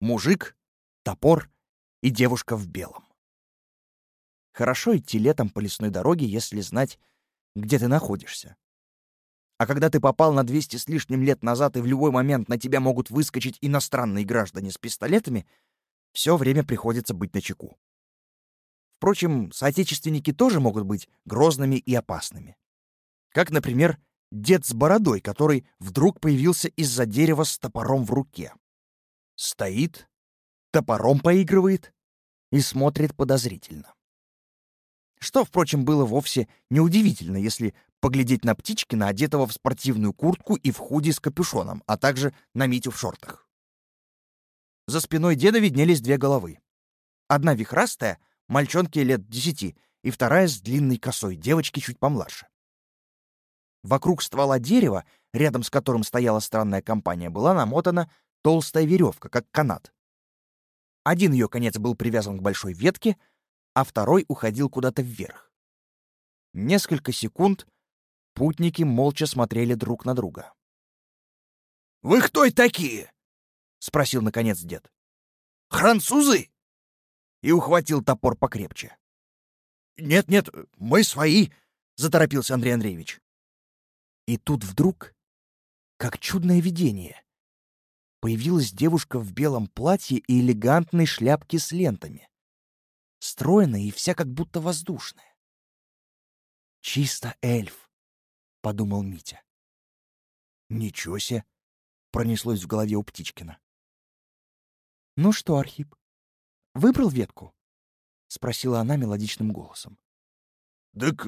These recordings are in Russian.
Мужик, топор и девушка в белом. Хорошо идти летом по лесной дороге, если знать, где ты находишься. А когда ты попал на 200 с лишним лет назад, и в любой момент на тебя могут выскочить иностранные граждане с пистолетами, все время приходится быть начеку. Впрочем, соотечественники тоже могут быть грозными и опасными. Как, например, дед с бородой, который вдруг появился из-за дерева с топором в руке. Стоит, топором поигрывает и смотрит подозрительно. Что, впрочем, было вовсе неудивительно, если поглядеть на Птичкина, одетого в спортивную куртку и в худи с капюшоном, а также на Митю в шортах. За спиной деда виднелись две головы. Одна вихрастая, мальчонке лет десяти, и вторая с длинной косой, девочки чуть помладше. Вокруг ствола дерева, рядом с которым стояла странная компания, была намотана толстая веревка, как канат. Один ее конец был привязан к большой ветке, а второй уходил куда-то вверх. Несколько секунд путники молча смотрели друг на друга. «Вы кто такие?» — спросил, наконец, дед. «Французы?» И ухватил топор покрепче. «Нет-нет, мы свои», — заторопился Андрей Андреевич. И тут вдруг, как чудное видение, появилась девушка в белом платье и элегантной шляпке с лентами стройная и вся как будто воздушная. «Чисто эльф», — подумал Митя. «Ничего себе!» — пронеслось в голове у Птичкина. «Ну что, Архип, выбрал ветку?» — спросила она мелодичным голосом. «Так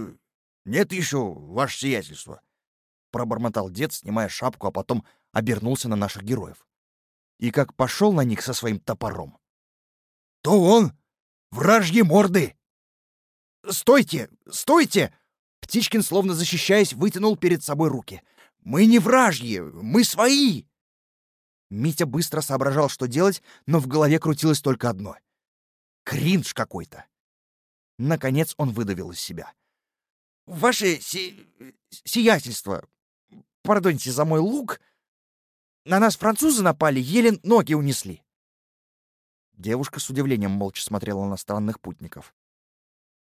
нет еще, ваше сиятельство», — пробормотал дед, снимая шапку, а потом обернулся на наших героев. И как пошел на них со своим топором. «То он Вражьи морды!» «Стойте! Стойте!» Птичкин, словно защищаясь, вытянул перед собой руки. «Мы не вражьи! Мы свои!» Митя быстро соображал, что делать, но в голове крутилось только одно. Кринж какой-то. Наконец он выдавил из себя. «Ваше си... сиятельство, пардоньте за мой лук, на нас французы напали, еле ноги унесли». Девушка с удивлением молча смотрела на странных путников.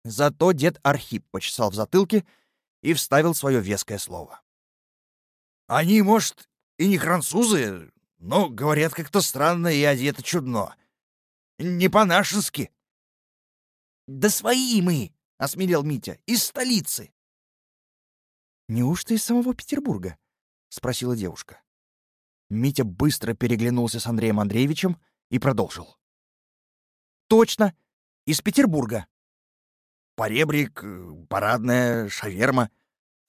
Зато дед Архип почесал в затылке и вставил свое веское слово. «Они, может, и не французы, но говорят как-то странно и одеты чудно. Не по-нашенски». «Да свои мы!» — осмелел Митя. «Из столицы!» «Неужто из самого Петербурга?» — спросила девушка. Митя быстро переглянулся с Андреем Андреевичем и продолжил. Точно, из Петербурга. Поребрик, э, парадная, шаверма,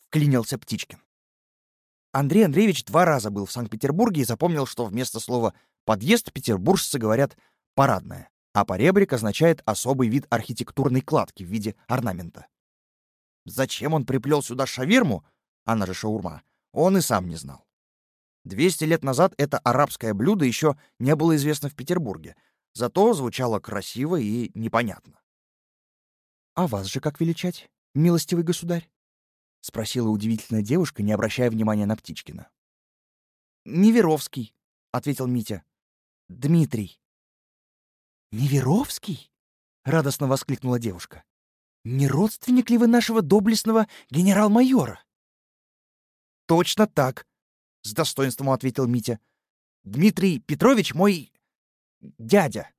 вклинился Птичкин. Андрей Андреевич два раза был в Санкт-Петербурге и запомнил, что вместо слова «подъезд» петербуржцы говорят «парадная», а поребрик означает особый вид архитектурной кладки в виде орнамента. Зачем он приплел сюда шаверму, она же шаурма, он и сам не знал. Двести лет назад это арабское блюдо еще не было известно в Петербурге, Зато звучало красиво и непонятно. «А вас же как величать, милостивый государь?» — спросила удивительная девушка, не обращая внимания на Птичкина. «Неверовский», — ответил Митя. «Дмитрий». «Неверовский?» — радостно воскликнула девушка. «Не родственник ли вы нашего доблестного генерал-майора?» «Точно так», — с достоинством ответил Митя. «Дмитрий Петрович мой дядя!»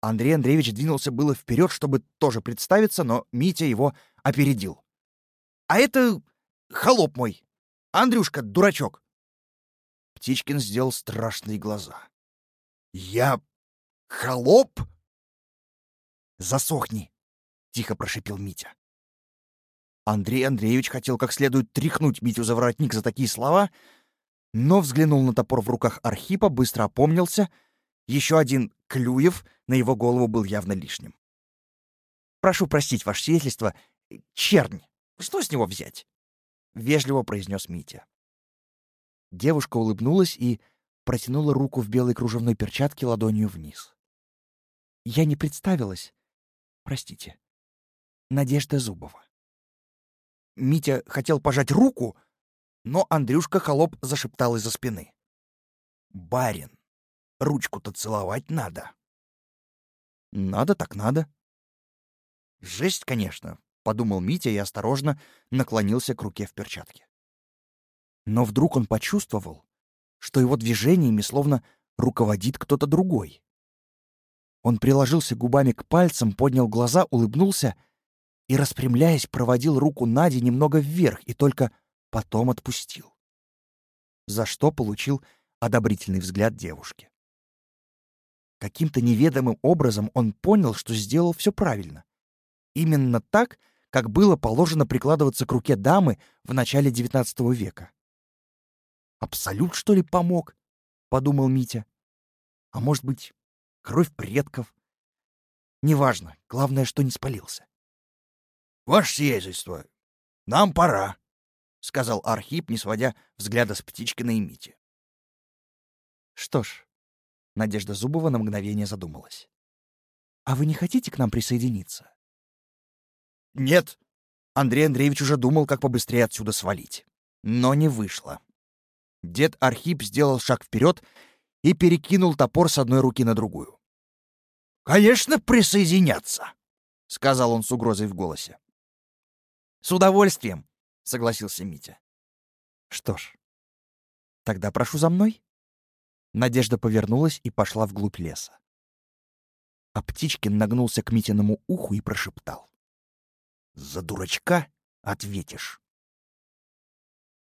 Андрей Андреевич двинулся было вперед, чтобы тоже представиться, но Митя его опередил. «А это холоп мой! Андрюшка, дурачок!» Птичкин сделал страшные глаза. «Я холоп?» «Засохни!» — тихо прошипел Митя. Андрей Андреевич хотел как следует тряхнуть Митю за воротник за такие слова, но взглянул на топор в руках Архипа, быстро опомнился — еще один Клюев на его голову был явно лишним. «Прошу простить, ваше сиятельство, чернь. Что с него взять?» — вежливо произнес Митя. Девушка улыбнулась и протянула руку в белой кружевной перчатке ладонью вниз. «Я не представилась. Простите. Надежда Зубова». Митя хотел пожать руку, но Андрюшка Холоп зашептал из-за спины. «Барин, ручку-то целовать надо. Надо так надо. Жесть, конечно, подумал Митя и осторожно наклонился к руке в перчатке. Но вдруг он почувствовал, что его движениями словно руководит кто-то другой. Он приложился губами к пальцам, поднял глаза, улыбнулся и, распрямляясь, проводил руку Нади немного вверх и только потом отпустил. За что получил одобрительный взгляд девушки. Каким-то неведомым образом он понял, что сделал все правильно. Именно так, как было положено прикладываться к руке дамы в начале XIX века. «Абсолют, что ли, помог?» — подумал Митя. «А может быть, кровь предков?» «Неважно, главное, что не спалился». «Ваше сиятельство, нам пора», — сказал Архип, не сводя взгляда с Птичкина и Мити. «Что ж, Надежда Зубова на мгновение задумалась. «А вы не хотите к нам присоединиться?» «Нет». Андрей Андреевич уже думал, как побыстрее отсюда свалить. Но не вышло. Дед Архип сделал шаг вперед и перекинул топор с одной руки на другую. «Конечно, присоединяться!» — сказал он с угрозой в голосе. «С удовольствием!» — согласился Митя. «Что ж, тогда прошу за мной». Надежда повернулась и пошла вглубь леса. А Птичкин нагнулся к Митиному уху и прошептал. «За дурачка ответишь».